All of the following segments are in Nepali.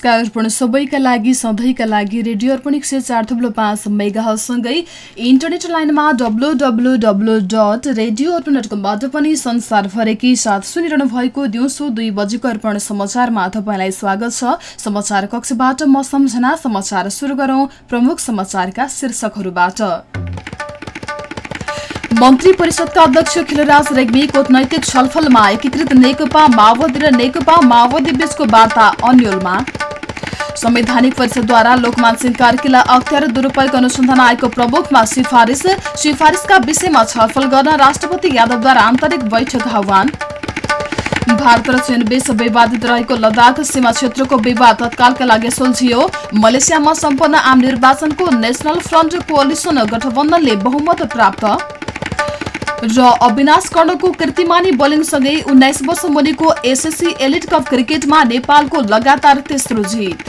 नमस्कार अर्पण सबैका लागि सधैँका लागि रेडियो अर्पण एक सय चार थुप्रो पाँच मेगासँगै इन्टरनेट लाइनमा W W W dot radio Arpan dot कमबाट पनि संसारभरिकै साथ सुनिरहनु भएको दिउँसो दुई बजेको अर्पण समाचारमा तपाईँलाई स्वागत छ। समाचार कक्षबाट म सम्झना समाचार सुरु गरौँ प्रमुख समाचारका शीर्षकहरूबाट। मन्त्री परिषदका अध्यक्ष खिलराज रेग्मी कूटनैतिक छलफलमा एकीकृत नेकपा माओवादी र नेकपा माओवादी बीचको वार्ता अन्यलमा। संवैधानिक परिषदद्वारा लोकमान सिंह कार्कीलाई अख्तियार दुरूपयोग अनुसन्धान आयोगको प्रमुखमा सिफारिस सिफारिसका विषयमा छलफल गर्न राष्ट्रपति यादवद्वारा आन्तरिक बैठक आह्वान। भारत र चीन बीच विवादित रहेको लद्दाख सीमा क्षेत्रको विवाद तत्कालका लागि सुल्झियो। मलेसियामा सम्पन्न आम निर्वाचनको नेशनल फ्रन्ट कोअलिसन गठबन्धनले बहुमत प्राप्त। र अविनाश कर्णको कीर्तिमानी बोलिङसँगै उन्नाइस वर्ष मुनिको एसएससी एलिट कप क्रिकेटमा नेपालको लगातार तेस्रो जित।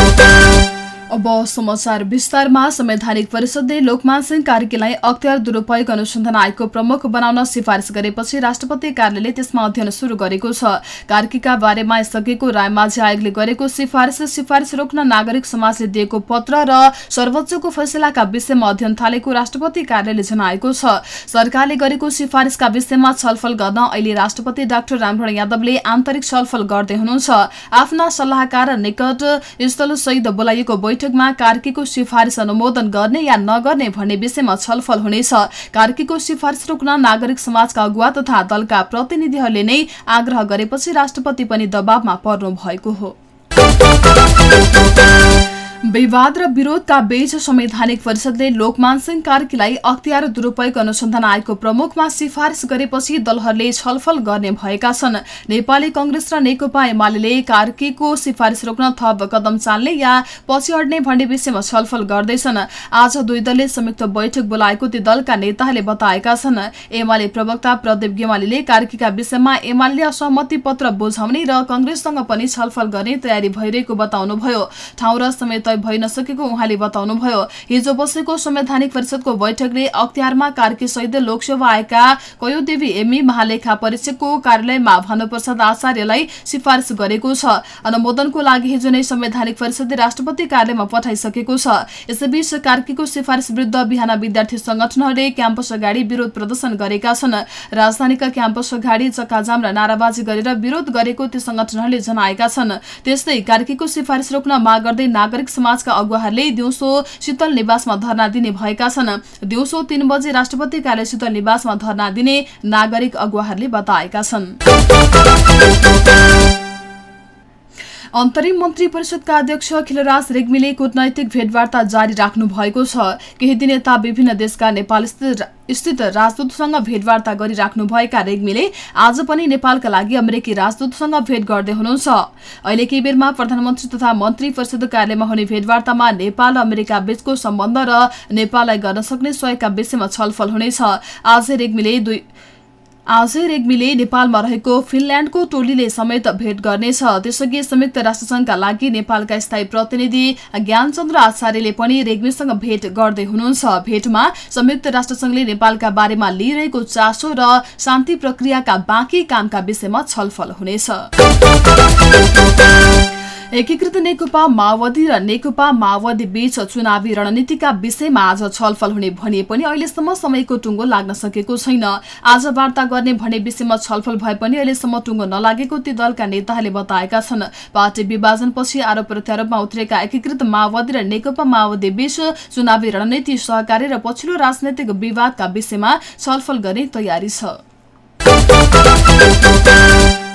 अब समाचार विस्तारमा संवैधानिक परिषदले लोकमान सिंह कार्कीलाई अख्तियार दुरूपयोग अनुसन्धान आयोगको प्रमुख बनाउन सिफारिस गरेपछि राष्ट्रपति कार्यालयले त्यसमा अध्ययन शुरू गरेको छ। कार्कीका बारेमा यसअघिको रायमाझी आयोगले गरेको सिफारिस सिफारिस रोक्न नागरिक समाजले दिएको पत्र र सर्वोच्चको फैसलाका विषयमा अध्ययन थालेको राष्ट्रपति कार्यालयले जनाएको छ। सरकारले गरेको सिफारिसका विषयमा छलफल गर्न अहिले राष्ट्रपति डाक्टर रामभरण यादवले आन्तरिक छलफल गर्दै हुनुहुन्छ। आफ्ना सल्लाहकार निकट स्थल सहित बोलाइएको बैठक बैठकमा कार्कीको सिफारिस अनुमोदन गर्ने या नगर्ने भन्ने विषयमा छलफल हुनेछ। कार्कीको सिफारिस रोक्न नागरिक समाजका अगुवा तथा दलका प्रतिनिधिहरूले नै आग्रह गरेपछि राष्ट्रपति पनि दबावमा पर्नु भएको हो। विवाद र विरोधका बीच संवैधानिक परिषदले लोकमान सिंह कार्कीलाई अख्तियार दुरूपयोग अनुसन्धान आयोगको प्रमुखमा सिफारिस गरेपछि दलहरूले छलफल गर्ने भएका छन्। नेपाली कंग्रेस र नेकपा एमाले कार्कीको सिफारिस रोक्न थप कदम चाल्ने या पछि हट्ने भन्ने विषयमा छलफल गर्दैछन्। आज दुई दलले संयुक्त बैठक बोलाएको ती दलका नेताहरूले बताएका छन्। एमाले प्रवक्ता प्रदीप गेवालीले कार्कीका विषयमा एमाले असहमति पत्र बुझाउने र कंग्रेससँग पनि छलफल गर्ने तयारी भइरहेको बताउनुभयो। ठाउँ र समय तय भइ नसकेको उहाँले बताउनुभयो। हिजो बसेको संवैधानिक परिषदको बैठकले अख्तियारमा कार्की सहित लोकसेवा आएका कयोदेवी एमी महालेखा परीक्षकको कार्यालयमा भानुप्रसाद आचार्यलाई सिफारिस गरेको छ। अनुमोदनको लागि हिजो नै संवैधानिक परिषदले राष्ट्रपति कार्यालयमा पठाइसकेको छ। यसैबीच कार्कीको सिफारिस विरुद्ध बिहान विद्यार्थी संगठनहरूले क्याम्पस अगाडि विरोध प्रदर्शन गरेका छन्। राजधानीका क्याम्पस अगाडि चक्काजाम र नाराबाजी गरेर विरोध गरेको ती संगठनहरूले जनाएका छन्। त्यस्तै कार्कीको सिफारिस रोक्न माग गर्दै नागरिक समाजका अगुवाहरूले दिउँसो शीतल निवासमा धरना दिने भएका छन्। दिउँसो तीन बजे राष्ट्रपति कार्यालय शीतल निवासमा धरना दिने नागरिक अगुवाहरूले बताएका छन्। अन्तरिम मन्त्री परिषदका अध्यक्ष खिलराज रेग्मीले कूटनैतिक भेटवार्ता जारी राख्नु भएको छ। केही दिन यता विभिन्न देशका नेपाल स्थित राजदूतसँग भेटवार्ता गरिराख्नुभएका रेग्मीले आज पनि नेपालका लागि अमेरिकी राजदूतसँग भेट गर्दै हुनुहुन्छ। अहिले केही बेरमा प्रधानमन्त्री तथा मन्त्री परिषद कार्यालयमा हुने भेटवार्तामा नेपाल र अमेरिका बीचको सम्बन्ध र नेपाललाई गर्न सक्ने सहयोगका विषयमा छलफल हुनेछ। आज रेग्मीले दुई आजै रेग्मीले नेपालमा रहेको फिनल्याण्डको टोलीले समेत भेट गर्नेछ। त्यसअघि संयुक्त राष्ट्रसंघका लागि नेपालका स्थायी प्रतिनिधि ज्ञानचन्द्र आचार्यले पनि रेग्मीसँग भेट गर्दै हुनुहुन्छ। भेटमा संयुक्त राष्ट्रसंघले नेपालका बारेमा लिइरहेको चासो र शान्ति प्रक्रियाका बाँकी कामका विषयमा छलफल हुनेछ। एकीकृत नेकपा माओवादी र नेकपा माओवादी बीच चुनावी रणनीतिका विषयमा आज छलफल हुने भनिए पनि अहिलेसम्म समयको टुङ्गो लाग्न सकेको छैन। आज वार्ता गर्ने भन्ने विषयमा छलफल भए पनि अहिलेसम्म टुङ्गो नलागेको ती दलका नेताहरूले बताएका छन्। पार्टी विभाजनपछि आरोप प्रत्यारोपमा उत्रेका एकीकृत माओवादी र नेकपा माओवादी बीच चुनावी रणनीति सहकारी र पछिल्लो राजनैतिक विवादका विषयमा छलफल गर्ने तयारी छ।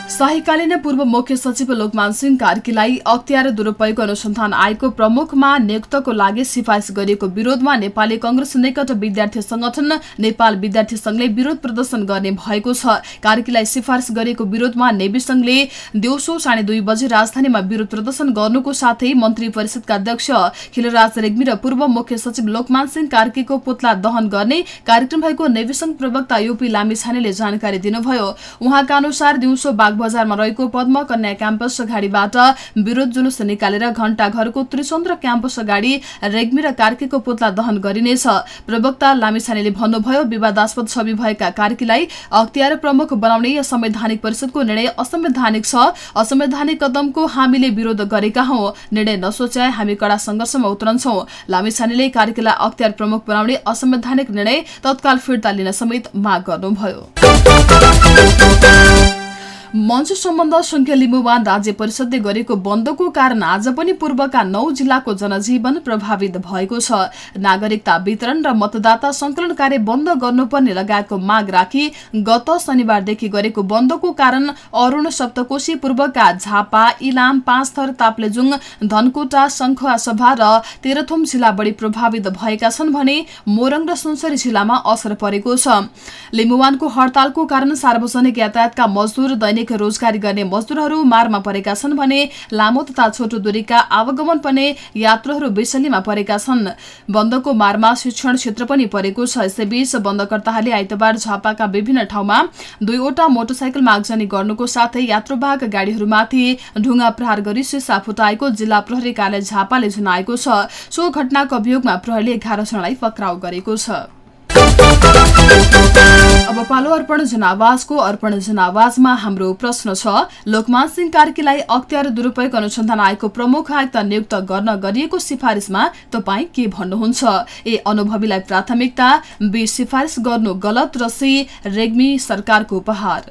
शाहीकालीन पूर्व मुख्य सचिव लोकमान सिंह कार्कीलाई अख्तियार दुरूपयोग अनुसन्धान आयोगको प्रमुखमा नियुक्तको लागि सिफारिस गरिएको विरोधमा नेपाली कंग्रेस निकट विद्यार्थी संगठन नेपाल विद्यार्थी संघले विरोध प्रदर्शन गर्ने भएको छ। कार्कीलाई सिफारिस गरिएको विरोधमा नेवी संघले दिउँसो साढे दुई बजे राजधानीमा विरोध प्रदर्शन गर्नुको साथै मन्त्री परिषदका अध्यक्ष खिलराज रेग्मी र पूर्व मुख्य सचिव लोकमान सिंह कार्कीको पुतला दहन गर्ने कार्यक्रम भएको नेवी संघ प्रवक्ता युपी लामिछानेले जानकारी दिनुभयो। उहाँका अनुसार दिउँसो बजारमा रहेको पद्म कन्या क्याम्पस अगाडिबाट विरोध जुलुस निकालेर घण्टा घरको त्रिचन्द्र क्याम्पस अगाडि रेग्मी र कार्कीको पुतला दहन गरिनेछ। प्रवक्ता लामिछानेले भन्नुभयो विवादास्पद छवि भएका कार्कीलाई अख्तियार प्रमुख बनाउने संवैधानिक परिषदको निर्णय असंवैधानिक छ। असंवैधानिक कदमको हामीले विरोध गरेका हौ। निर्णय नसोचाए हामी कड़ा संघर्षमा उत्रन्छौ। लामिछानेले कार्कीलाई अख्तियार प्रमुख बनाउने असंवैधानिक निर्णय तत्काल फिर्ता लिन समेत माग गर्नुभयो। मञ्च सम्बन्ध संघीय लिम्बुवान राज्य परिषदले गरेको बन्दको कारण आज पनि पूर्वका नौ जिल्लाको जनजीवन प्रभावित भएको छ। नागरिकता वितरण र मतदाता संकलन कार्य बन्द गर्नुपर्ने लगायतको माग राखी गत शनिबारदेखि गरेको बन्दको कारण अरूण सप्तकोशी पूर्वका झापा इलाम पाँचथर ताप्लेजुङ धनकोटा शङ्खुवा सभा र तेह्रथुम जिल्ला बढी प्रभावित भएका छन् भने मोरङ र सुनसरी जिल्लामा असर परेको छ। लिम्बुवानको हड़तालको कारण सार्वजनिक यातायातका मजदूर दैनिक दैनिक रोजगारी गर्ने मजदुरहरू मारमा परेका छन् भने लामो तथा छोटो दूरीका आवागमन पर्ने यात्रुहरू बेसलीमा परेका छन्। बन्दको मारमा शिक्षण क्षेत्र पनि परेको छ। यसैबीच बन्दकर्ताहरूले आइतबार झापाका विभिन्न ठाउँमा दुईवटा मोटरसाइकल मागजनी गर्नुको साथै यात्रुवाहक गाड़ीहरूमाथि ढुङ्गा प्रहार गरी सिसा फुटाएको जिल्ला प्रहरी कार्यालय झापाले जनाएको छ। सो घटनाको अभियोगमा प्रहरीले एघार जनालाई पक्राउ गरेको छ। अब पालो अर्पण जनावाजको अर्पण जनावाजमा हाम्रो प्रश्न छ। लोकमान सिंह कार्कीलाई अख्तियार दुरूपयोग अनुसन्धान आयोगको प्रमुख आयुक्त नियुक्त गर्न गरिएको सिफारिसमा तपाईँ के भन्नुहुन्छ? ए अनुभवीलाई प्राथमिकता बी सिफारिस गर्नु गलत र सी रेग्मी सरकारको उपहार।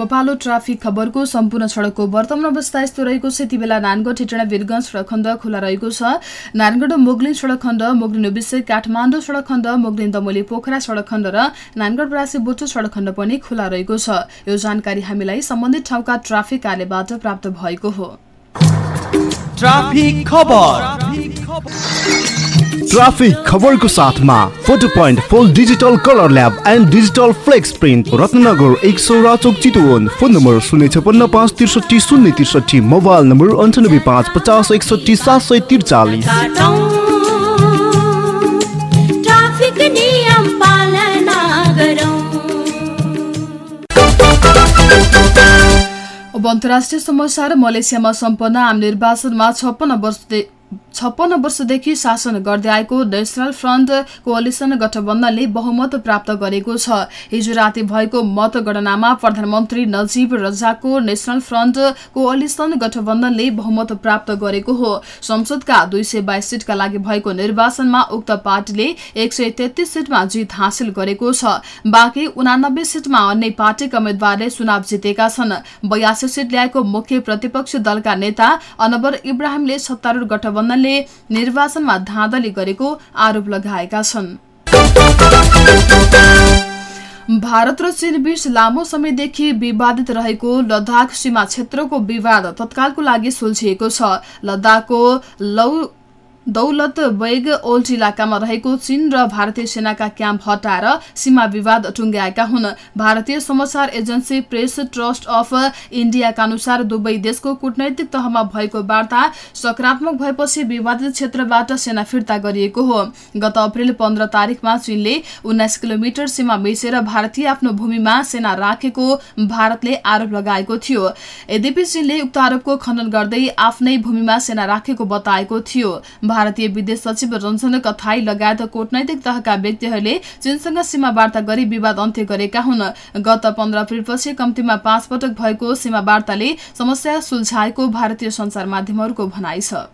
अब पालो ट्राफिक खबरको सम्पूर्ण सडकको वर्तमान अवस्था यस्तो रहेको छ। यति बेला नानगढ हेटडा वीरगंज सडक खण्ड खुला रहेको छ। नानगढ मोगलिन सडक खण्ड मोगलिन उबिसे काठमाडौँ सडक खण्ड मोगलिन दमोली पोखरा सडक खण्ड र नानगढ बरासी बोटो सडक खण्ड पनि खुला रहेको छ। यो जानकारी हामीलाई सम्बन्धित ठाउँका ट्राफिक कार्यबाट प्राप्त भएको हो। ट्राफिक खबर ट्राफिक खबरको साथमा photo point full digital colour lab and digital flex print Ratnanagar एक सौ राचोक चितवन। फोन नम्बर शून्य छपन्न पाँच त्रिसठी शून्य त्रिसठी मोबाइल नम्बर अन्ठानब्बे पाँच पचास एकसठी सात सय त्रिचालिस। ट्राफिक नियम पालना गरौँ। अब अन्तर्राष्ट्रिय समाचार मलेसियामा सम्पन्न आम निर्वाचनमा छप्पन्न वर्ष छप्पन्न वर्षदेखि शासन गर्दै आएको नेसनल फ्रन्ट कोअलिसन गठबन्धनले बहुमत प्राप्त गरेको छ। हिजो राति भएको मतगणनामा प्रधानमन्त्री नजीब रजाकको नेसनल फ्रन्ट कोअलिसन गठबन्धनले बहुमत प्राप्त गरेको हो। संसदका दुई सय बाइस सिटका लागि भएको निर्वाचनमा उक्त पार्टीले एक सय तेत्तीस सिटमा जित हासिल गरेको छ। बाँकी उनानब्बे सिटमा अन्य पार्टीका उम्मेद्वारले चुनाव जितेका छन्। बयासी सिट ल्याएको मुख्य प्रतिपक्ष दलका नेता अनवर इब्राहिमले सत्तारूढ गठबन्धनले निर्वाचनमा धाँधली गरेको आरोप लगाएका छन्। भारत र चीन बीच लामो समयदेखि विवादित रहेको लद्दाख सीमा क्षेत्रको विवाद तत्कालको लागि सुल्झिएको छ। लद्दाखको लौ दौलत बैग ओल्ट इलाकामा रहेको चीन र भारतीय सेनाका क्याम्प हटाएर सीमा विवाद टुङ्ग्याएका हुन्। भारतीय समाचार एजेन्सी प्रेस ट्रस्ट अफ इन्डियाका अनुसार दुवै देशको कूटनैतिक तहमा भएको वार्ता सकारात्मक भएपछि विवादित क्षेत्रबाट सेना फिर्ता गरिएको हो। गत अप्रेल पन्ध्र तारिकमा चीनले उन्नाइस किलोमिटर सीमा मिचेर भारतीय आफ्नो भूमिमा सेना राखेको भारतले आरोप लगाएको थियो। यद्यपि चीनले उक्त आरोपको खण्डन गर्दै आफ्नै भूमिमा सेना राखेको बताएको थियो। भारतीय विदेश सचिव रञ्जन कथाई लगायत कूटनैतिक तहका व्यक्तिहरूले चीनसँग सीमा वार्ता गरी विवाद अन्त्य गरेका हुन्। गत पन्ध्र अप्रेलपछि कम्तीमा पाँच पटक भएको सीमा वार्ताले समस्या सुल्झाएको भारतीय सञ्चार माध्यमहरूको भनाइ छ।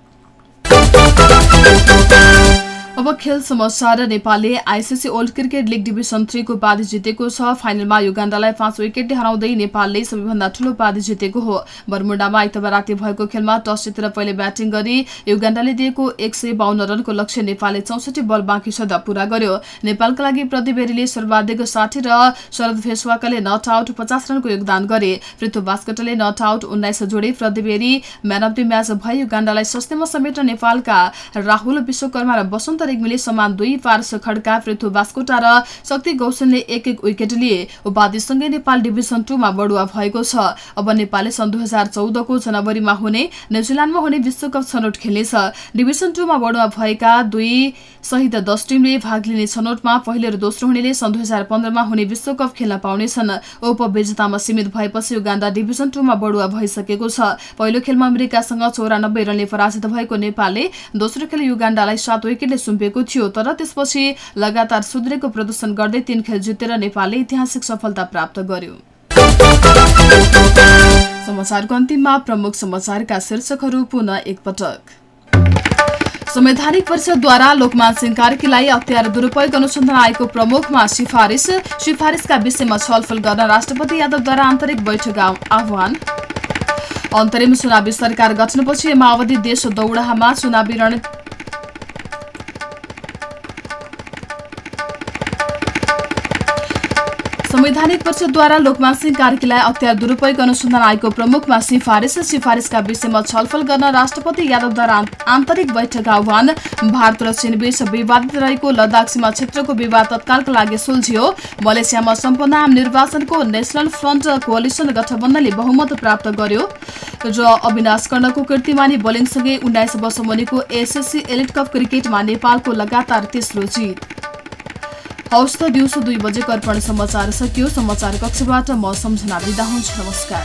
अब खेल समाचार नेपालले ICC world cricket league division थ्रीको उपाधि जितेको छ। फाइनलमा युगाण्डालाई पाँच विकेटले हराउँदै नेपालले सबैभन्दा ठूलो उपाधि जितेको हो। बर्मुडामा आइतबार राति भएको खेलमा टस जितेर पहिले ब्याटिङ गरी युगाण्डाले दिएको एक रनको लक्ष्य नेपालले चौसठी बल बाँकी सदा पूरा गर्यो। नेपालका लागि प्रतिबेरीले सर्वाधिक साठी र शरद फेसवाकाले नट आउट पचास रनको योगदान गरे। पृथ्वी बास्कटले नट आउट उन्नाइस जोडे। प्रतिबेरी म्यान अफ द म्याच भए युगाण्डालाई सस्तेमा समेट्न नेपालका राहुल विश्वकर्मा र वसन्त रेग्मीले समान दुई पारस खड्का पृथ्वी बास्कोटा र शक्ति गौसनले एक एक विकेट लिए। उपाधिसँगै नेपाल डिभिजन टूमा बढुवा भएको छ। अब नेपालले सन् दुई हजार चौधको जनवरीमा हुने न्युजिल्याण्डमा हुने विश्वकप छनौट खेल्नेछ। डिभिजन टूमा बढुवा भएका दुई सहित दस टिमले भाग लिने छनौटमा पहिलो र दोस्रो हुनेले सन् दुई हजार पन्ध्रमा हुने विश्वकप खेल्न पाउनेछन्। उपविजेतामा सीमित भएपछि युगाण्डा डिभिजन टूमा बढुवा भइसकेको छ। पहिलो खेलमा अमेरिकासँग चौरानब्बे रनले पराजित भएको नेपालले दोस्रो खेल युगाण्डालाई सात विकेटले सुम्पिएको थियो तर त्यसपछि लगातार सुध्रेको प्रदर्शन गर्दै तीन खेल जितेर नेपालले ऐतिहासिक सफलता प्राप्त गर्यो। संवैधानिक परिषदद्वारा लोकमान सिंह कार्कीलाई अख्तियार दुरूपयोग अनुसन्धान आयोगको प्रमुखमा सिफारिस सिफारिसका विषयमा छलफल गर्न राष्ट्रपति यादवद्वारा आन्तरिक बैठक आह्वान। अन्तरिम चुनावी सरकार गठनपछि माओवादी देश दौडाहामा चुनावी रण संवैधानिक परिषदद्वारा लोकमान सिंह कार्कीलाई अख्तियार दुरूपयोग अनुसन्धान आयोगको प्रमुखमा सिफारिस सिफारिसका विषयमा छलफल गर्न राष्ट्रपति यादवद्वारा आन्तरिक बैठक आह्वान। भारत र चीन बीच विवादित रहेको लद्दाख सीमा क्षेत्रको विवाद तत्कालका लागि सुल्झियो। मलेसियामा सम्पन्न आम निर्वाचनको नेशनल फ्रन्ट कोअलिसन गठबन्धनले बहुमत प्राप्त गर्यो। र अविनाश कर्णको कीर्तिमानी बोलिङसँगै उन्नाइस वर्ष मुनिको एसएससी एलिट कप क्रिकेटमा नेपालको लगातार तेस्रो जित। हवस् त दिउँसो दुई बजे अर्पण समाचार सकियो। समाचार कक्षबाट म सम्झना दिँदा हुन्छ। नमस्कार।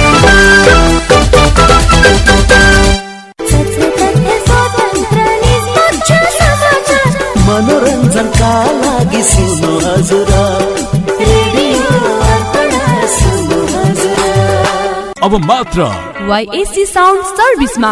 मनोरञ्जनका लागि सुन्नु हजुर अब मात्र YSC sound सर्भिसमा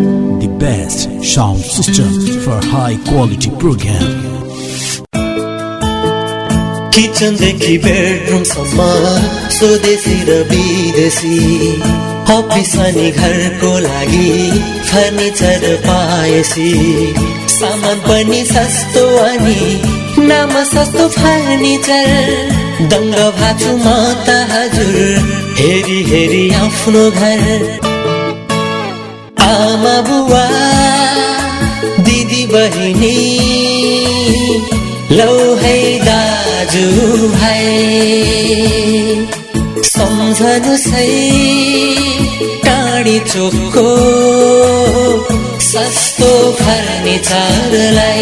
Best sound system for high quality program. किचनदेखि बेडरुमसम्म स्वदेशी र विदेशी अफिस पाएसी सामान पनि सस्तो अनि नाम सस्तो फर्निचर दङ्ग भाछु म त हजुर हेरी हेरी आफ्नो घर आमा बुवा दिदी बहिनी लौ है दाजु भाइ सम्झनु सही टाढी चोकको सस्तो फर्निचरलाई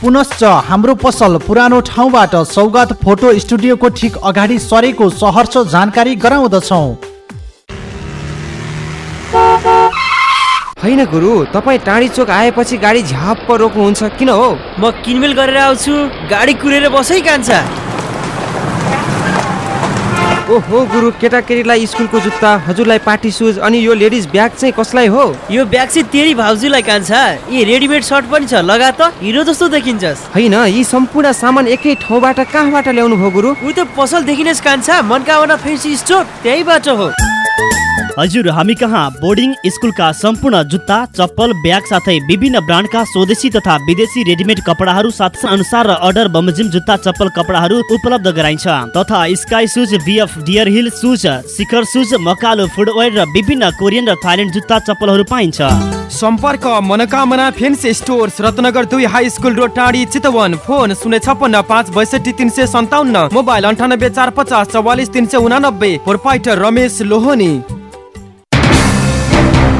पुनश्च हाम्रो पसल पुरानो ठाउँबाट सौगात फोटो स्टुडियोको ठिक अगाडि सरेको सहर्ष जानकारी गराउँदछौ। होइन गुरु तपाईँ टाढी चोक आएपछि गाडी झ्याप्प रोक्नुहुन्छ किन हो? म किनमेल गरेर आउँछु गाडी कुरेर बसै कान्छ। ओहो गुरु केटाकेटीलाई स्कुलको जुत्ता हजुरलाई पार्टी सुज अनि यो लेडिज ब्याग चाहिँ कसलाई हो? यो ब्याग चाहिँ तेरी भाउजूलाई कान्छ। यी रेडिमेड सर्ट पनि छ लगा त हिरो जस्तो देखिन्छस्। होइन यी सम्पूर्ण सामान एकै ठाउँबाट कहाँबाट ल्याउनु भयो गुरु? उ त पसलदेखि नै कान्छ मनकामना फेन्सी स्टोर त्यहीबाट हो। हजुर हामी कहाँ बोर्डिङ स्कुलका सम्पूर्ण जुत्ता चप्पल ब्याग साथै विभिन्न ब्रान्डका स्वदेशी तथा विदेशी रेडिमेड कपडाहरू साथ अनुसार र अर्डर बमोजिम जुत्ता चप्पल कपडाहरू उपलब्ध गराइन्छ। तथा sky shoes BF deer hill shoes Shikhar shoes Makalu footwear र विभिन्न कोरियन र थाइल्यान्ड जुत्ता चप्पलहरू पाइन्छ। सम्पर्क मनोकामना फेन्सी स्टोर्स रत्नगर दुई हाई स्कुल रोड टाढी चितवन फोन शून्य छप्पन्न पाँच बैसठी तिन सय सन्ताउन्न मोबाइल अन्ठानब्बे चार पचास चौवालिस तिन सय उनानब्बे proprietor Ramesh Lohani.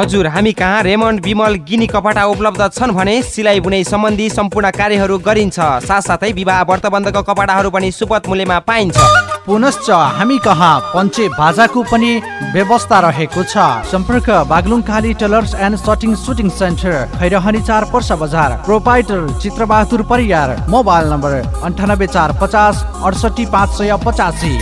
हजुर हामी कहाँ रेमन्ड विमल गिनी कपडा उपलब्ध छन् भने सिलाइ बुनाइ सम्बन्धी सम्पूर्ण कार्यहरू गरिन्छ। साथसाथै विवाह व्रतबन्धको कपडाहरू पनि सुपथ मूल्यमा पाइन्छ। पुनश्च हामी कहाँ पञ्चे बाजाको पनि व्यवस्था रहेको छ। सम्पर्क Baglung Kali tailors and shirting suiting centre Khairahani चार पर्सा बजार proprietor Chitrabahadur Pariyar mobile number अन्ठानब्बे चार पचास अडसठी पाँच सय पचासी।